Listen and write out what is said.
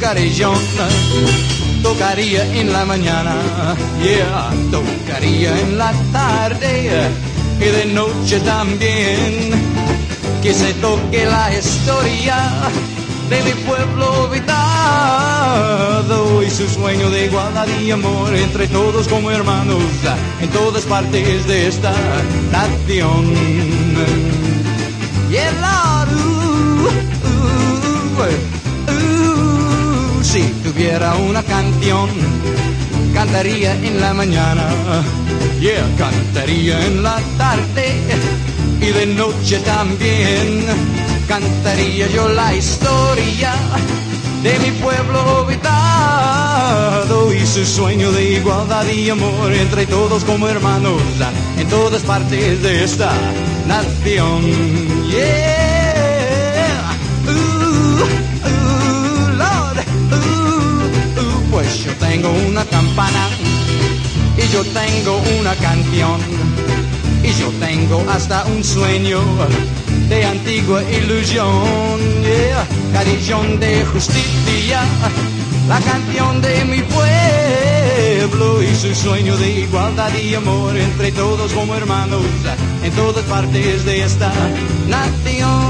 carillón tocaría en la mañana, yeah, tocaría en la tarde y de noche también. Que se toque la historia de mi pueblo habitado y su sueño de igualdad y amor entre todos como hermanos en todas partes de esta nación. Tuviera una canción, cantaría en la mañana, yeah, cantaría en la tarde y de noche también. Cantaría yo la historia de mi pueblo habitado y su sueño de igualdad y amor entre todos como hermanos en todas partes de esta nación. Tengo una campana y yo tengo una canción y yo tengo hasta un sueño de antigua ilusión, yeah. carillón de justicia, la canción de mi pueblo y su sueño de igualdad y amor entre todos como hermanos en todas partes de esta nación.